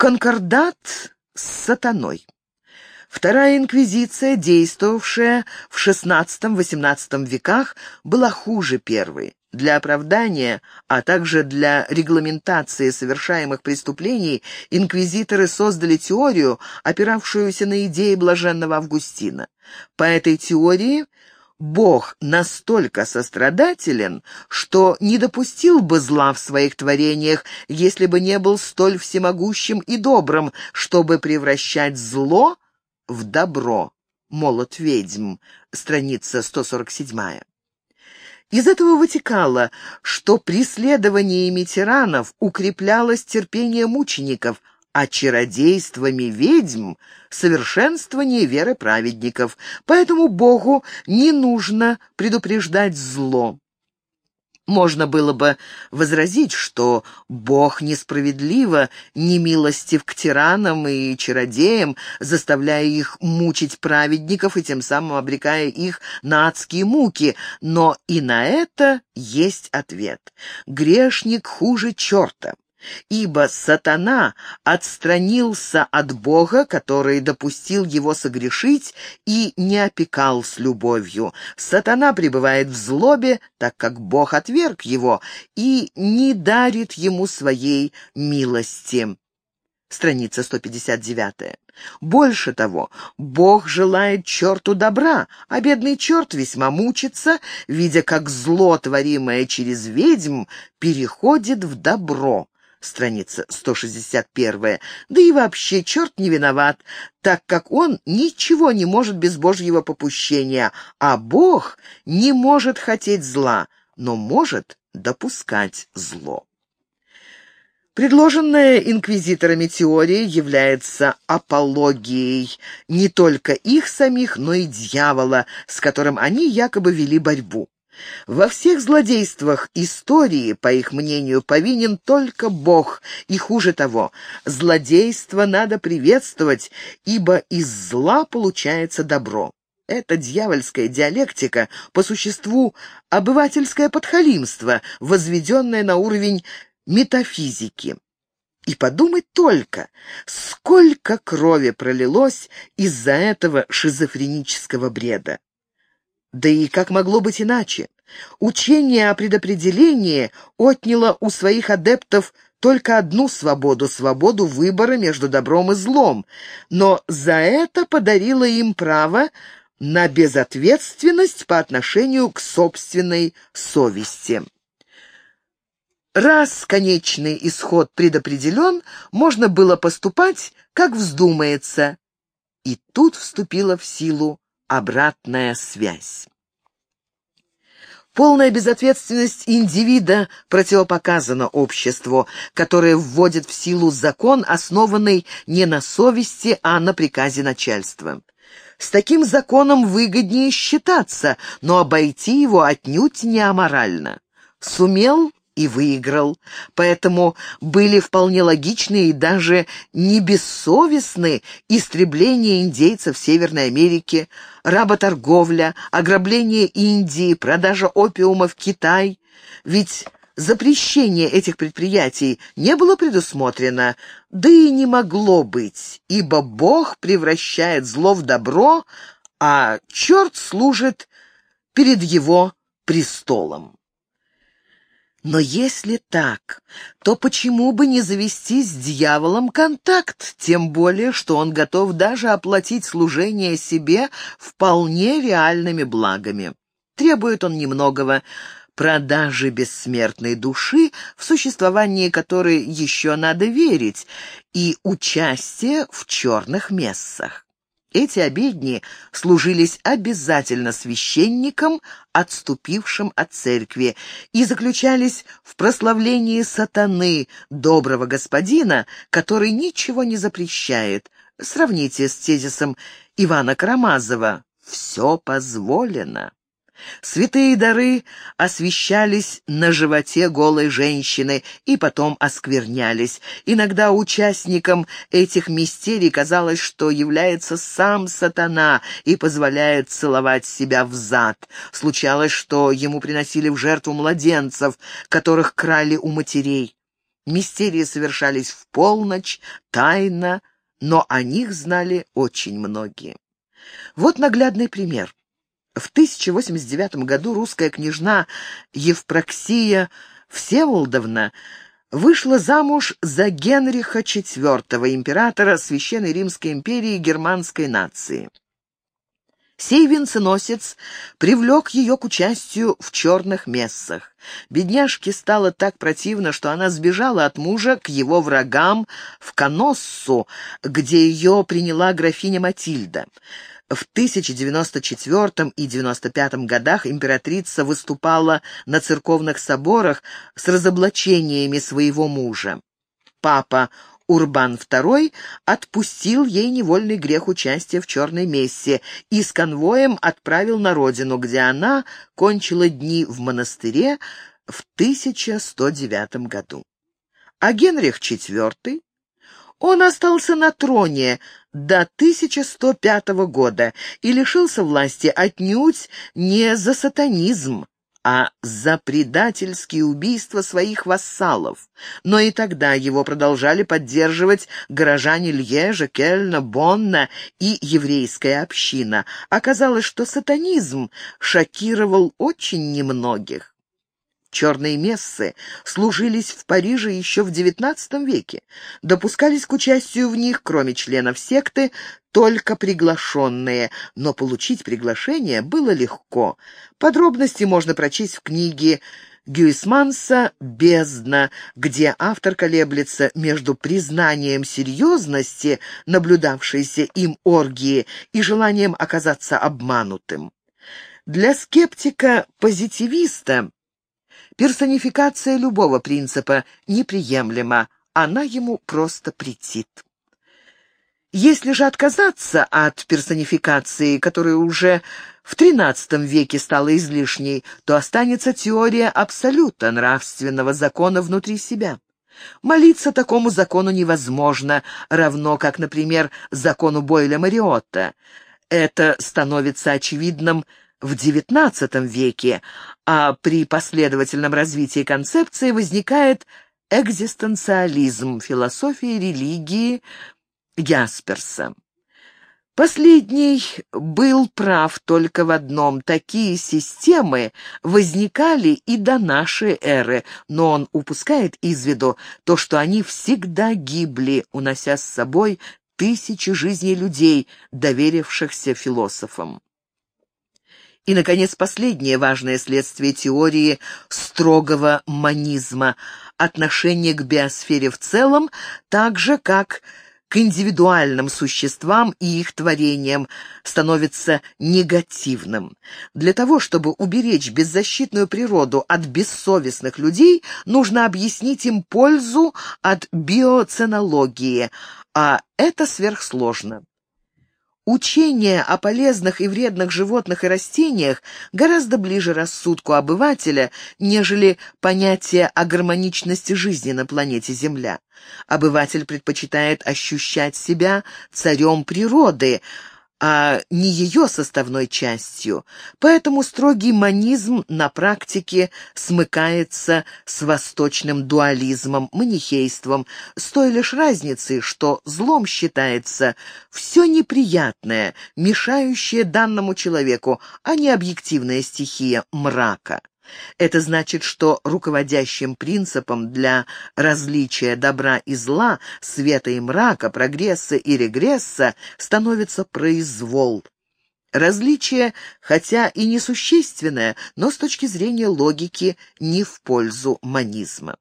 Конкордат с сатаной. Вторая инквизиция, действовавшая в XVI-XVIII веках, была хуже первой. Для оправдания, а также для регламентации совершаемых преступлений инквизиторы создали теорию, опиравшуюся на идеи блаженного Августина. По этой теории Бог настолько сострадателен, что не допустил бы зла в своих творениях, если бы не был столь всемогущим и добрым, чтобы превращать зло в добро. Молот ведьм, страница 147. Из этого вытекало, что преследованиями тиранов укреплялось терпение мучеников, а чародействами ведьм — совершенствование веры праведников, поэтому Богу не нужно предупреждать зло. Можно было бы возразить, что Бог несправедливо не милостив к тиранам и чародеям, заставляя их мучить праведников и тем самым обрекая их на адские муки, но и на это есть ответ. Грешник хуже черта. Ибо сатана отстранился от Бога, который допустил его согрешить и не опекал с любовью. Сатана пребывает в злобе, так как Бог отверг его и не дарит ему своей милости. Страница 159. Больше того, Бог желает черту добра, а бедный черт весьма мучится, видя, как зло, творимое через ведьм, переходит в добро страница 161, да и вообще черт не виноват, так как он ничего не может без Божьего попущения, а Бог не может хотеть зла, но может допускать зло. Предложенная инквизиторами теория является апологией не только их самих, но и дьявола, с которым они якобы вели борьбу. Во всех злодействах истории, по их мнению, повинен только Бог, и хуже того, злодейство надо приветствовать, ибо из зла получается добро. Это дьявольская диалектика, по существу обывательское подхалимство, возведенное на уровень метафизики. И подумать только, сколько крови пролилось из-за этого шизофренического бреда. Да и как могло быть иначе? Учение о предопределении отняло у своих адептов только одну свободу — свободу выбора между добром и злом, но за это подарило им право на безответственность по отношению к собственной совести. Раз конечный исход предопределен, можно было поступать, как вздумается. И тут вступила в силу обратная связь. Полная безответственность индивида противопоказана обществу, которое вводит в силу закон, основанный не на совести, а на приказе начальства. С таким законом выгоднее считаться, но обойти его отнюдь не аморально. Сумел и выиграл. Поэтому были вполне логичны и даже не бессовестны истребление индейцев Северной Америке, работорговля, ограбление Индии, продажа опиума в Китай. Ведь запрещение этих предприятий не было предусмотрено, да и не могло быть, ибо Бог превращает зло в добро, а черт служит перед его престолом. Но если так, то почему бы не завести с дьяволом контакт, тем более, что он готов даже оплатить служение себе вполне реальными благами? Требует он немногого продажи бессмертной души, в существовании которой еще надо верить, и участие в черных мессах. Эти обедни служились обязательно священникам, отступившим от церкви, и заключались в прославлении сатаны, доброго господина, который ничего не запрещает. Сравните с тезисом Ивана Карамазова «Все позволено». Святые дары освещались на животе голой женщины и потом осквернялись. Иногда участникам этих мистерий казалось, что является сам сатана и позволяет целовать себя в зад. Случалось, что ему приносили в жертву младенцев, которых крали у матерей. Мистерии совершались в полночь, тайно, но о них знали очень многие. Вот наглядный пример. В 1089 году русская княжна Евпроксия Всеволодовна вышла замуж за Генриха IV, императора Священной Римской империи германской нации. Сей венценосец привлек ее к участию в черных мессах. Бедняжке стало так противно, что она сбежала от мужа к его врагам в Коноссу, где ее приняла графиня Матильда. В 1094 и 95 годах императрица выступала на церковных соборах с разоблачениями своего мужа. Папа Урбан II отпустил ей невольный грех участия в черной мессе и с конвоем отправил на родину, где она кончила дни в монастыре в 1109 году. А Генрих IV он остался на троне до 1105 года и лишился власти отнюдь не за сатанизм, а за предательские убийства своих вассалов. Но и тогда его продолжали поддерживать горожане Льежа, Кельна, Бонна и еврейская община. Оказалось, что сатанизм шокировал очень немногих. Черные мессы служились в Париже еще в XIX веке. Допускались к участию в них, кроме членов секты, только приглашенные, но получить приглашение было легко. Подробности можно прочесть в книге Гюисманса «Бездна», где автор колеблется между признанием серьезности наблюдавшейся им оргии и желанием оказаться обманутым. Для скептика-позитивиста Персонификация любого принципа неприемлема, она ему просто претит. Если же отказаться от персонификации, которая уже в XIII веке стала излишней, то останется теория абсолюта нравственного закона внутри себя. Молиться такому закону невозможно, равно как, например, закону Бойля-Мариотта. Это становится очевидным в XIX веке, а при последовательном развитии концепции возникает экзистенциализм философии религии Ясперса. Последний был прав только в одном. Такие системы возникали и до нашей эры, но он упускает из виду то, что они всегда гибли, унося с собой тысячи жизней людей, доверившихся философам. И, наконец, последнее важное следствие теории строгого манизма – отношение к биосфере в целом, так же, как к индивидуальным существам и их творениям становится негативным. Для того, чтобы уберечь беззащитную природу от бессовестных людей, нужно объяснить им пользу от биоценологии, а это сверхсложно. Учение о полезных и вредных животных и растениях гораздо ближе рассудку обывателя, нежели понятие о гармоничности жизни на планете Земля. Обыватель предпочитает ощущать себя царем природы, а не ее составной частью. Поэтому строгий манизм на практике смыкается с восточным дуализмом, манихейством, с той лишь разницей, что злом считается все неприятное, мешающее данному человеку, а не объективная стихия мрака. Это значит, что руководящим принципом для различия добра и зла, света и мрака, прогресса и регресса становится произвол. Различие, хотя и несущественное, но с точки зрения логики не в пользу манизма.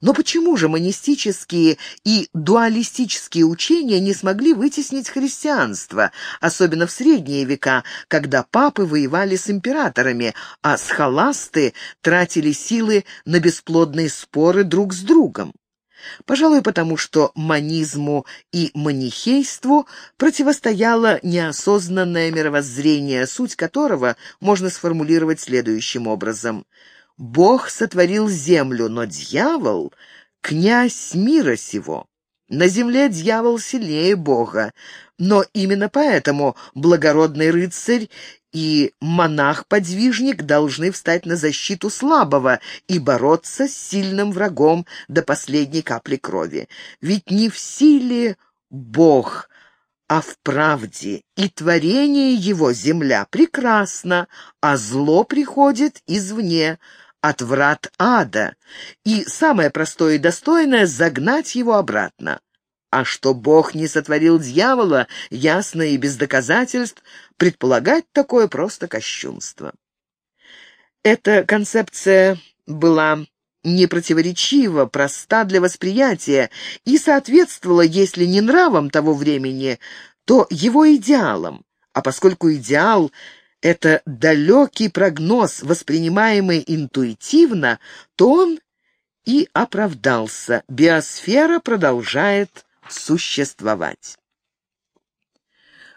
Но почему же монистические и дуалистические учения не смогли вытеснить христианство, особенно в средние века, когда папы воевали с императорами, а схоласты тратили силы на бесплодные споры друг с другом? Пожалуй, потому что манизму и манихейству противостояло неосознанное мировоззрение, суть которого можно сформулировать следующим образом – Бог сотворил землю, но дьявол — князь мира сего. На земле дьявол сильнее Бога, но именно поэтому благородный рыцарь и монах-подвижник должны встать на защиту слабого и бороться с сильным врагом до последней капли крови. Ведь не в силе Бог, а в правде, и творение его, земля, прекрасно, а зло приходит извне, от врат ада, и самое простое и достойное — загнать его обратно. А что Бог не сотворил дьявола, ясно и без доказательств, предполагать такое просто кощунство. Эта концепция была непротиворечива, проста для восприятия и соответствовала, если не нравам того времени, то его идеалам. А поскольку идеал — это далекий прогноз, воспринимаемый интуитивно, то он и оправдался. Биосфера продолжает существовать.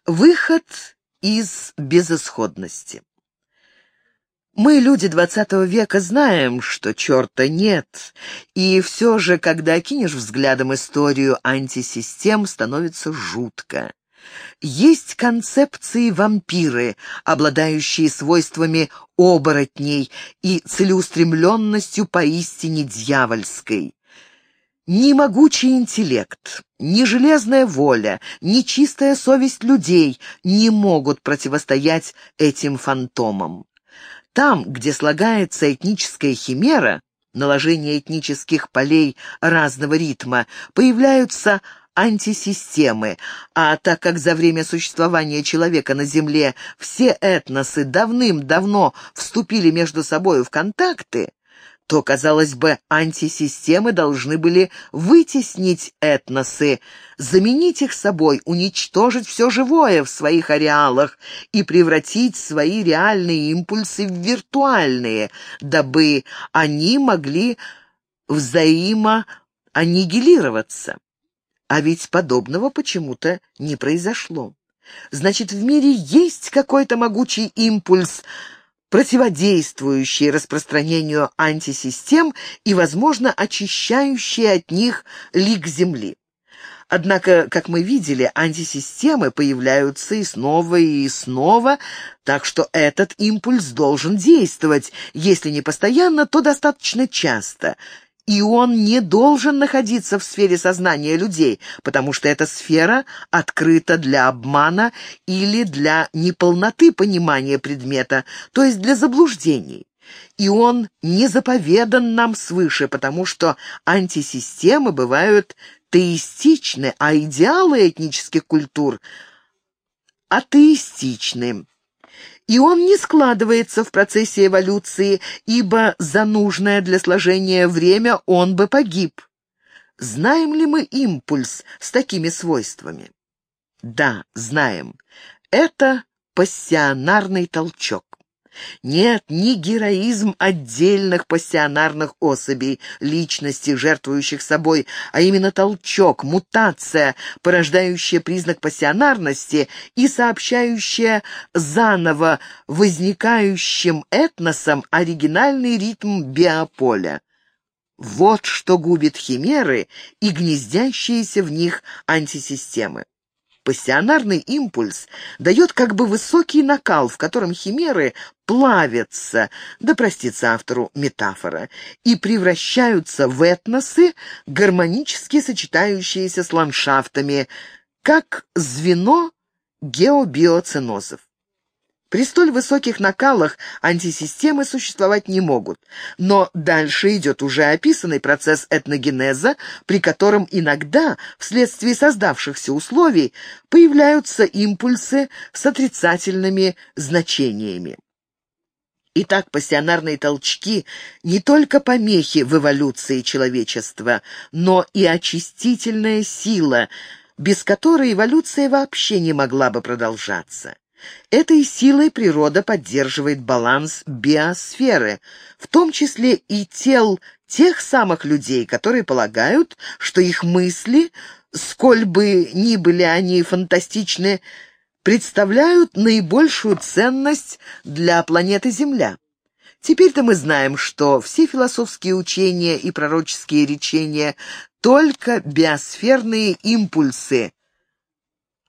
Выход из безысходности. Мы, люди двадцатого века, знаем, что черта нет, и все же, когда окинешь взглядом историю антисистем, становится жутко. Есть концепции вампиры, обладающие свойствами оборотней и целеустремленностью поистине дьявольской. Ни могучий интеллект, ни железная воля, ни чистая совесть людей не могут противостоять этим фантомам. Там, где слагается этническая химера, наложение этнических полей разного ритма, появляются антисистемы, а так как за время существования человека на Земле все этносы давным-давно вступили между собой в контакты, то, казалось бы, антисистемы должны были вытеснить этносы, заменить их собой, уничтожить все живое в своих ареалах и превратить свои реальные импульсы в виртуальные, дабы они могли взаимоаннигилироваться. А ведь подобного почему-то не произошло. Значит, в мире есть какой-то могучий импульс – противодействующие распространению антисистем и, возможно, очищающие от них лик Земли. Однако, как мы видели, антисистемы появляются и снова, и снова, так что этот импульс должен действовать, если не постоянно, то достаточно часто и он не должен находиться в сфере сознания людей, потому что эта сфера открыта для обмана или для неполноты понимания предмета, то есть для заблуждений. И он не заповедан нам свыше, потому что антисистемы бывают теистичны, а идеалы этнических культур — атеистичны и он не складывается в процессе эволюции, ибо за нужное для сложения время он бы погиб. Знаем ли мы импульс с такими свойствами? Да, знаем. Это пассионарный толчок. Нет, не героизм отдельных пассионарных особей, личностей, жертвующих собой, а именно толчок, мутация, порождающая признак пассионарности и сообщающая заново возникающим этносам оригинальный ритм биополя. Вот что губит химеры и гнездящиеся в них антисистемы. Пассионарный импульс дает как бы высокий накал, в котором химеры плавятся, да простится автору метафора, и превращаются в этносы, гармонически сочетающиеся с ландшафтами, как звено геобиоценозов. При столь высоких накалах антисистемы существовать не могут. Но дальше идет уже описанный процесс этногенеза, при котором иногда, вследствие создавшихся условий, появляются импульсы с отрицательными значениями. Итак, пассионарные толчки не только помехи в эволюции человечества, но и очистительная сила, без которой эволюция вообще не могла бы продолжаться. Этой силой природа поддерживает баланс биосферы, в том числе и тел тех самых людей, которые полагают, что их мысли, сколь бы ни были они фантастичны, представляют наибольшую ценность для планеты Земля. Теперь-то мы знаем, что все философские учения и пророческие речения — только биосферные импульсы,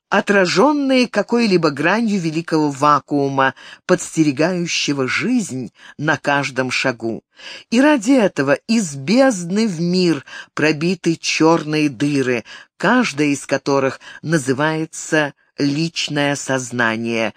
отраженные какой-либо гранью великого вакуума, подстерегающего жизнь на каждом шагу. И ради этого из бездны в мир пробиты черные дыры, каждая из которых называется «личное сознание».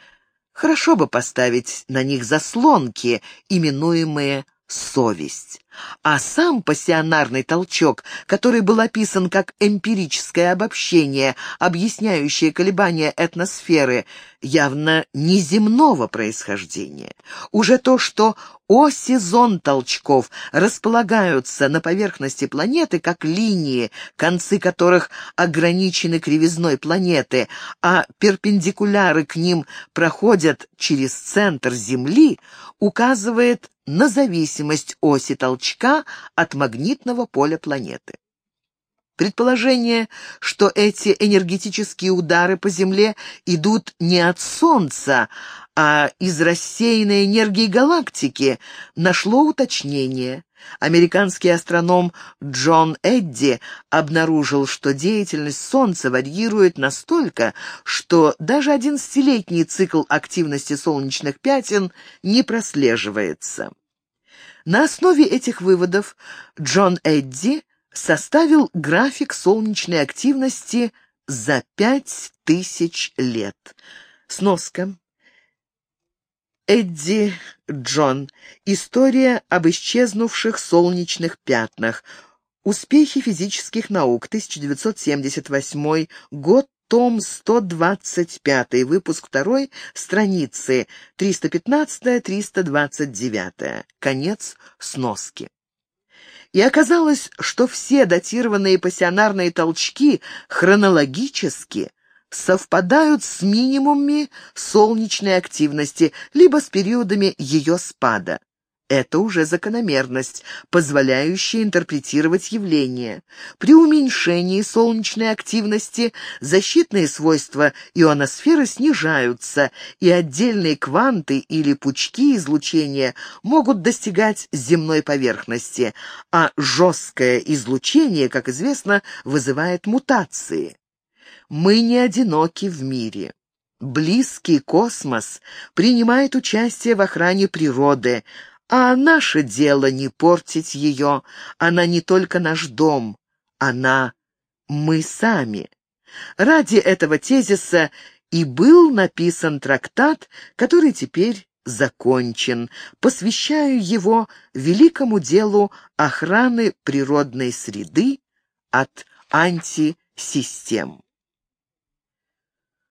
Хорошо бы поставить на них заслонки, именуемые совесть. А сам пассионарный толчок, который был описан как эмпирическое обобщение, объясняющее колебания этносферы, явно неземного происхождения. Уже то, что оси зон толчков располагаются на поверхности планеты как линии, концы которых ограничены кривизной планеты, а перпендикуляры к ним проходят через центр Земли, указывает на зависимость оси толчка от магнитного поля планеты. Предположение, что эти энергетические удары по Земле идут не от Солнца, а из рассеянной энергии галактики, нашло уточнение. Американский астроном Джон Эдди обнаружил, что деятельность Солнца варьирует настолько, что даже одиннадцатилетний цикл активности солнечных пятен не прослеживается. На основе этих выводов Джон Эдди составил график солнечной активности за пять тысяч лет. Сноска. Эдди Джон. История об исчезнувших солнечных пятнах. Успехи физических наук. 1978 год. Том 125, выпуск 2, страницы 315-329. Конец сноски. И оказалось, что все датированные пассионарные толчки хронологически совпадают с минимумами солнечной активности, либо с периодами ее спада. Это уже закономерность, позволяющая интерпретировать явления. При уменьшении солнечной активности защитные свойства ионосферы снижаются, и отдельные кванты или пучки излучения могут достигать земной поверхности, а жесткое излучение, как известно, вызывает мутации. Мы не одиноки в мире. Близкий космос принимает участие в охране природы, а наше дело не портить ее. Она не только наш дом, она мы сами. Ради этого тезиса и был написан трактат, который теперь закончен. Посвящаю его великому делу охраны природной среды от антисистем.